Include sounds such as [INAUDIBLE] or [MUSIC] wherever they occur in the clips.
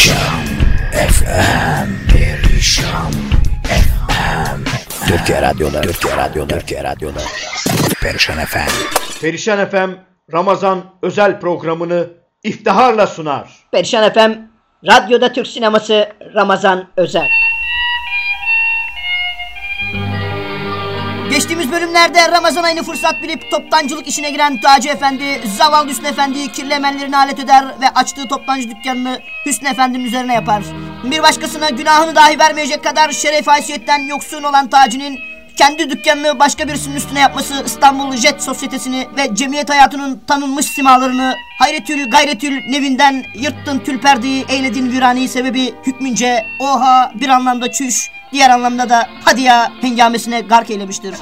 Perişan. FM Perişan. FM Türkiye Radyo'da. Türkiye Radyo'da. Türkiye Radyo'da. Perişan FM Perişan FM Ramazan özel programını iftiharla sunar. Perişan FM Radyoda Türk Sineması Ramazan Özel. Geçtiğimiz bölümlerde Ramazan ayını fırsat bilip toptancılık işine giren Taci Efendi, zavallı Hüsnü Efendi'yi kirli emellerine alet eder ve açtığı toptancı dükkanını Hüsnü Efendi'nin üzerine yapar. Bir başkasına günahını dahi vermeyecek kadar şeref haysiyetten yoksun olan Taci'nin kendi dükkanını başka birisinin üstüne yapması İstanbul Jet Sosyetesi'ni ve cemiyet hayatının tanınmış simalarını hayretül gayretül nevinden yırttın tül perdeyi eyledin virani sebebi hükmünce oha bir anlamda çüş diğer anlamda da hadi ya hengamesine gark eylemiştir.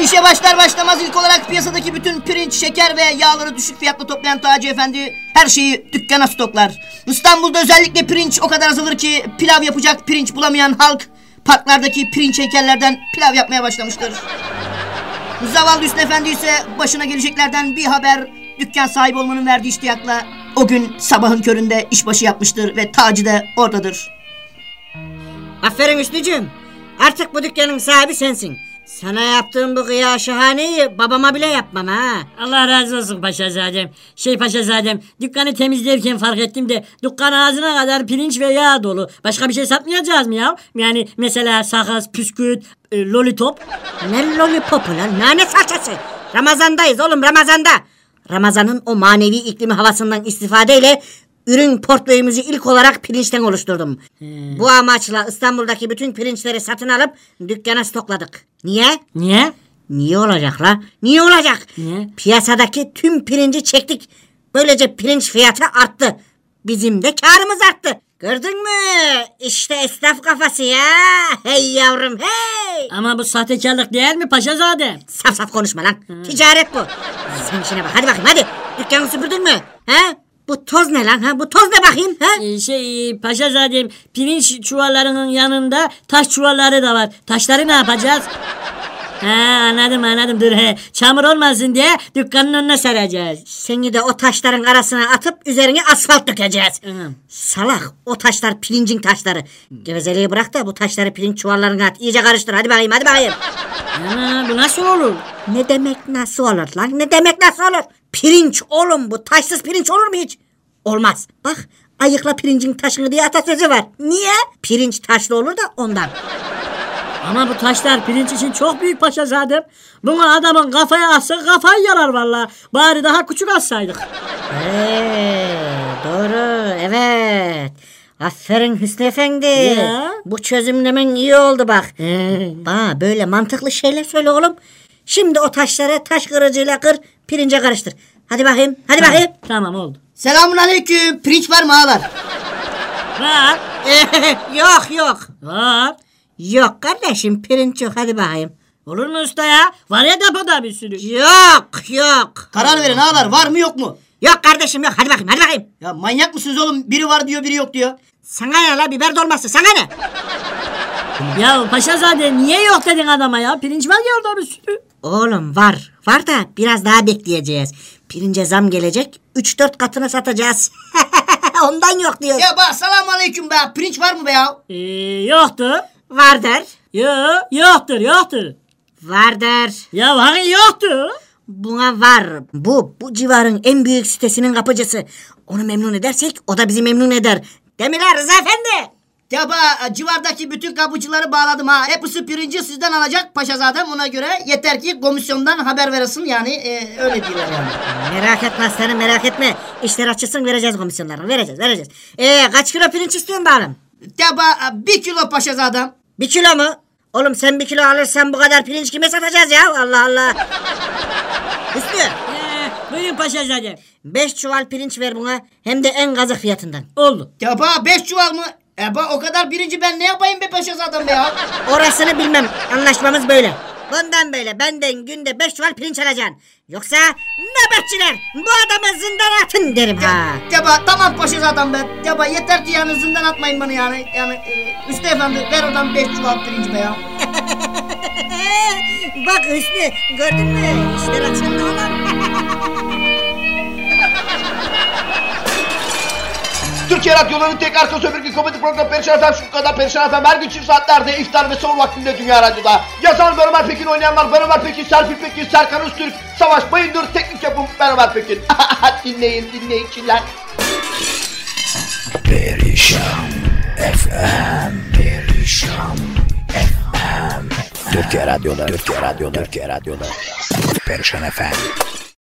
İşe başlar başlamaz ilk olarak piyasadaki bütün pirinç, şeker ve yağları düşük fiyatla toplayan Taci Efendi her şeyi dükkana stoklar. İstanbul'da özellikle pirinç o kadar azalır ki pilav yapacak pirinç bulamayan halk parklardaki pirinç heykellerden pilav yapmaya başlamıştır. Zavallı Hüsnü Efendi ise başına geleceklerden bir haber dükkan sahibi olmanın verdiği iştiyakla o gün sabahın köründe işbaşı yapmıştır ve Taci de oradadır. Aferin Hüsnücüğüm. Artık bu dükkanın sahibi sensin. Sana yaptığım bu gıya şahaneyi babama bile yapmam ha. Allah razı olsun paşazadem. Şey paşazadem dükkanı temizlerken fark ettim de dükkan ağzına kadar pirinç ve yağ dolu. Başka bir şey satmayacağız mı ya? Yani mesela sakız, püsküt, e, lolitop. Ne lollipopu lan nane salçası. Ramazandayız oğlum Ramazanda. Ramazanın o manevi iklimi havasından istifadeyle ürün portföyümüzü ilk olarak pirinçten oluşturdum. Bu amaçla İstanbul'daki bütün pirinçleri satın alıp dükkana stokladık. Niye? Niye? Niye olacak la? Niye olacak? Niye? Piyasadaki tüm pirinci çektik. Böylece pirinç fiyatı arttı. Bizim de karımız arttı. Gördün mü? İşte esnaf kafası ya. Hey yavrum hey. Ama bu sahtekarlık değil mi paşazadem? Saf saf konuşma lan. Ticaret bu. Sen işine bak. Hadi bakayım hadi. Dükkanı süpürdün mü? He? Bu toz ne lan? Ha? Bu toz ne bakayım? Ha? Ee, şey paşazadem pirinç çuvallarının yanında taş çuvalları da var. Taşları ne yapacağız? [LAUGHS] Ha anladım anladım dur he. Çamur olmasın diye dükkanın önüne sereceğiz. Seni de o taşların arasına atıp üzerine asfalt dökeceğiz. Hı. Salak o taşlar pirincin taşları. Gevezeliği bırak da bu taşları pirinç çuvallarına at. İyice karıştır hadi bakayım hadi bakayım. [LAUGHS] Ana bu nasıl olur? Ne demek nasıl olur lan? Ne demek nasıl olur? Pirinç oğlum bu taşsız pirinç olur mu hiç? Olmaz. Bak ayıkla pirincin taşını diye atasözü var. Niye? Pirinç taşlı olur da ondan. Ama bu taşlar pirinç için çok büyük paşazadem. Bunu adamın kafaya atsa kafayı yarar valla. Bari daha küçük atsaydık. Ee, doğru evet. Aferin Hüsnü Efendi. Ya. Bu çözümlemen iyi oldu bak. Ee, Bana böyle mantıklı şeyler söyle oğlum. Şimdi o taşları taş kırıcıyla kır, pirince karıştır. Hadi bakayım, hadi bakayım. tamam oldu. Selamun aleyküm. Pirinç var mı ağalar? Var. [LAUGHS] yok yok. Var. Yok kardeşim pirinç yok hadi bakayım. Olur mu usta ya? Var ya depoda bir sürü. Yok yok. Karar verin ağalar var mı yok mu? Yok kardeşim yok hadi bakayım hadi bakayım. Ya manyak mısınız oğlum? Biri var diyor biri yok diyor. Sana ne la biber dolması sana ne? Ya paşazade niye yok dedin adama ya? Pirinç var ya orada bir sürü. Oğlum var var da biraz daha bekleyeceğiz. Pirince zam gelecek 3-4 katına satacağız. [LAUGHS] Ondan yok diyor. Ya bak selamun aleyküm be. Pirinç var mı be ya? Ee, yoktur. Var der. Yo, yoktur yoktur. Var der. Ya hani yoktu. Buna var. Bu, bu civarın en büyük sitesinin kapıcısı. Onu memnun edersek o da bizi memnun eder. Demirler Rıza Efendi. Bak civardaki bütün kapıcıları bağladım ha. Hepsi pirinci sizden alacak paşazadem. Ona göre yeter ki komisyondan haber veresin yani. e, öyle diyorlar yani. Merak etme aslanım merak etme. İşler açılsın vereceğiz komisyonlarını. Vereceğiz vereceğiz. Ee, kaç kilo pirinç istiyorsun bağlım? Ya bak bir kilo paşazadem. Bir kilo mu? Oğlum sen bir kilo alırsan bu kadar pirinç kime satacağız ya? Allah Allah. Hüsnü Ee, buyurun paşazade. beş çuval pirinç ver buna hem de en kazık fiyatından. Oldu. Ya bak beş çuval mı? E bak o kadar pirinci ben ne yapayım be paşazadem be ya? Orasını bilmem. Anlaşmamız böyle. Bundan böyle benden günde beş çuval pirinç alacaksın. Yoksa nöbetçiler bu adamı zindana atın derim ha. Ya bak tamam paşazadem be. Ya bak yeter ki yani zindan atmayın bana yani. Yani e, Üstü efendi ver oradan beş çuval pirinci be ya. [LAUGHS] [LAUGHS] Bak Hüsnü gördün mü? İşler açıldı oğlum. [LAUGHS] Türkiye Radyoları'nın tek arka sömürge komedi programı Perişan Efem şu kadar Perişan Efem her gün çift saatlerde iftar ve son vaktinde Dünya Radyo'da. Yazan Ömer Pekin oynayanlar Ben Ömer Pekin, Serpil Pekin, Serkan Öztürk, Savaş Bayındır, teknik yapım Ben Ömer Pekin. [LAUGHS] dinleyin dinleyiciler. Perişan FM Perişan FM Türkiye Radyoları Türkiye Radyoları Türkiye Radyoları. Perişan FM